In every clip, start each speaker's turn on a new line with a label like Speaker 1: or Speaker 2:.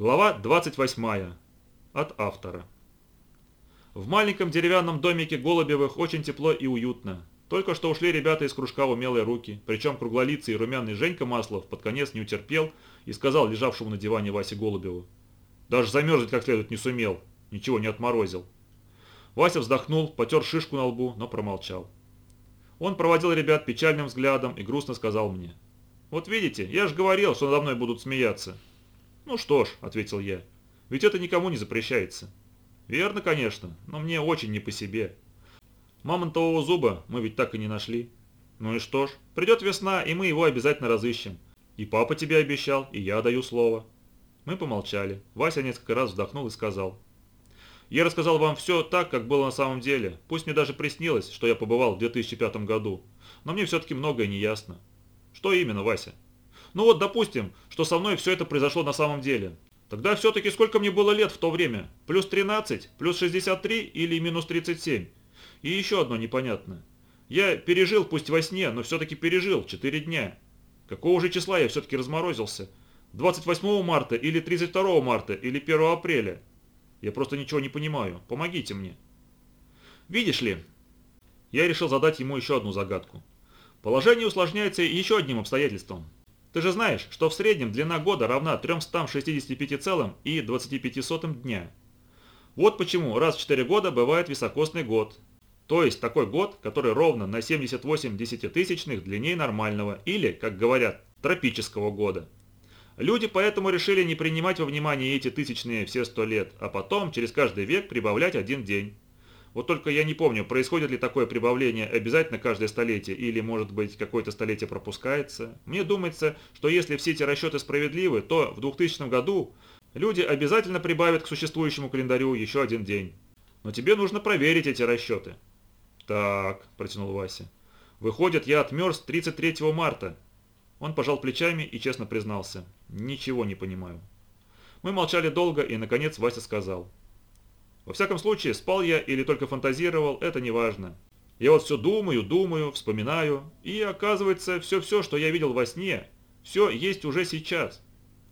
Speaker 1: Глава 28. От автора. В маленьком деревянном домике Голубевых очень тепло и уютно. Только что ушли ребята из кружка «Умелые руки», причем круглолицый и румяный Женька Маслов под конец не утерпел и сказал лежавшему на диване Васе Голубеву. «Даже замерзнуть как следует не сумел, ничего не отморозил». Вася вздохнул, потер шишку на лбу, но промолчал. Он проводил ребят печальным взглядом и грустно сказал мне. «Вот видите, я же говорил, что надо мной будут смеяться». «Ну что ж», — ответил я, — «ведь это никому не запрещается». «Верно, конечно, но мне очень не по себе. Мамонтового зуба мы ведь так и не нашли». «Ну и что ж, придет весна, и мы его обязательно разыщем. И папа тебе обещал, и я даю слово». Мы помолчали. Вася несколько раз вздохнул и сказал. «Я рассказал вам все так, как было на самом деле. Пусть мне даже приснилось, что я побывал в 2005 году. Но мне все-таки многое не ясно». «Что именно, Вася?» Ну вот допустим, что со мной все это произошло на самом деле. Тогда все-таки сколько мне было лет в то время? Плюс 13, плюс 63 или минус 37? И еще одно непонятное. Я пережил, пусть во сне, но все-таки пережил 4 дня. Какого же числа я все-таки разморозился? 28 марта или 32 марта или 1 апреля? Я просто ничего не понимаю. Помогите мне. Видишь ли, я решил задать ему еще одну загадку. Положение усложняется еще одним обстоятельством. Ты же знаешь, что в среднем длина года равна 365,25 дня. Вот почему раз в 4 года бывает високосный год. То есть такой год, который ровно на 78 десятитысячных длиннее нормального или, как говорят, тропического года. Люди поэтому решили не принимать во внимание эти тысячные все сто лет, а потом через каждый век прибавлять один день. Вот только я не помню, происходит ли такое прибавление обязательно каждое столетие, или, может быть, какое-то столетие пропускается. Мне думается, что если все эти расчеты справедливы, то в 2000 году люди обязательно прибавят к существующему календарю еще один день. Но тебе нужно проверить эти расчеты. Так, протянул Вася. Выходит, я отмерз 33 марта. Он пожал плечами и честно признался. Ничего не понимаю. Мы молчали долго, и, наконец, Вася сказал. Во всяком случае, спал я или только фантазировал, это не важно. Я вот все думаю, думаю, вспоминаю, и оказывается, все-все, что я видел во сне, все есть уже сейчас.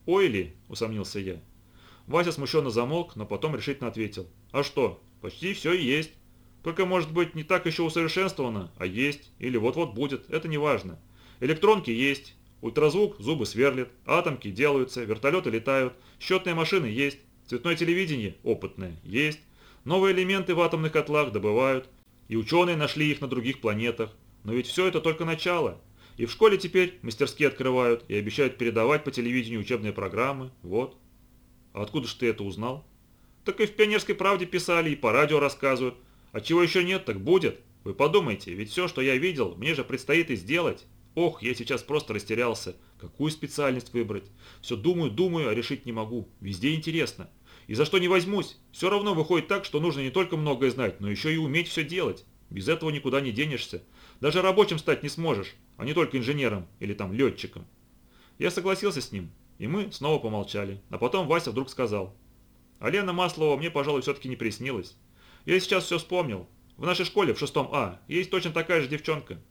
Speaker 1: Ой ли, усомнился я. Вася смущенно замолк, но потом решительно ответил. А что, почти все и есть. Только, может быть, не так еще усовершенствовано, а есть, или вот-вот будет, это не важно. Электронки есть, ультразвук зубы сверлит, атомки делаются, вертолеты летают, счетные машины есть, цветное телевидение опытное есть, Новые элементы в атомных котлах добывают, и ученые нашли их на других планетах. Но ведь все это только начало. И в школе теперь мастерские открывают и обещают передавать по телевидению учебные программы. Вот. А откуда же ты это узнал? Так и в «Пионерской правде» писали, и по радио рассказывают. А чего еще нет, так будет. Вы подумайте, ведь все, что я видел, мне же предстоит и сделать. Ох, я сейчас просто растерялся. Какую специальность выбрать? Все думаю, думаю, а решить не могу. Везде интересно. И за что не возьмусь, все равно выходит так, что нужно не только многое знать, но еще и уметь все делать. Без этого никуда не денешься. Даже рабочим стать не сможешь, а не только инженером или там летчиком. Я согласился с ним, и мы снова помолчали. А потом Вася вдруг сказал. А Маслова мне, пожалуй, все-таки не приснилась. Я сейчас все вспомнил. В нашей школе, в шестом А, есть точно такая же девчонка.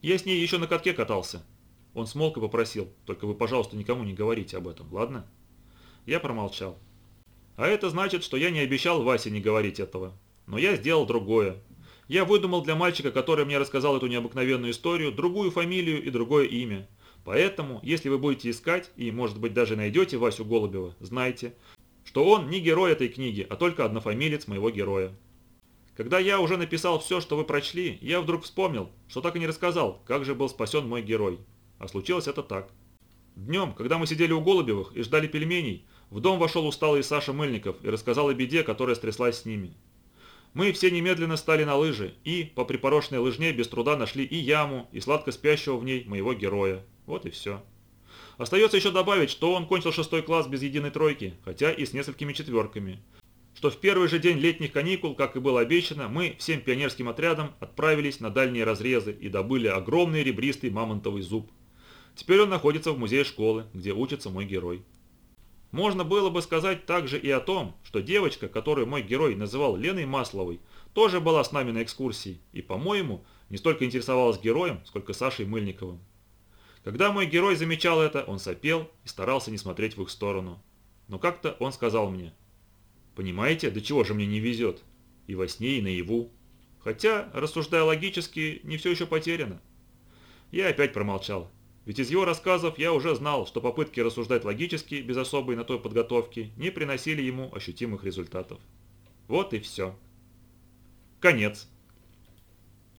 Speaker 1: Я с ней еще на катке катался. Он смолк и попросил, только вы, пожалуйста, никому не говорите об этом, ладно? Я промолчал. А это значит, что я не обещал Васе не говорить этого. Но я сделал другое. Я выдумал для мальчика, который мне рассказал эту необыкновенную историю, другую фамилию и другое имя. Поэтому, если вы будете искать и, может быть, даже найдете Васю Голубева, знайте, что он не герой этой книги, а только однофамилец моего героя. Когда я уже написал все, что вы прочли, я вдруг вспомнил, что так и не рассказал, как же был спасен мой герой. А случилось это так. Днем, когда мы сидели у Голубевых и ждали пельменей, в дом вошел усталый Саша Мыльников и рассказал о беде, которая стряслась с ними. Мы все немедленно стали на лыжи и, по припорошенной лыжне, без труда нашли и яму, и сладко спящего в ней моего героя. Вот и все. Остается еще добавить, что он кончил шестой класс без единой тройки, хотя и с несколькими четверками. Что в первый же день летних каникул, как и было обещано, мы всем пионерским отрядом отправились на дальние разрезы и добыли огромный ребристый мамонтовый зуб. Теперь он находится в музее школы, где учится мой герой. Можно было бы сказать также и о том, что девочка, которую мой герой называл Леной Масловой, тоже была с нами на экскурсии и, по-моему, не столько интересовалась героем, сколько Сашей Мыльниковым. Когда мой герой замечал это, он сопел и старался не смотреть в их сторону. но как-то он сказал мне, «Понимаете, до чего же мне не везет? И во сне, и наяву. Хотя, рассуждая логически, не все еще потеряно». Я опять промолчал. Ведь из его рассказов я уже знал, что попытки рассуждать логически, без особой на той подготовки, не приносили ему ощутимых результатов. Вот и все. Конец.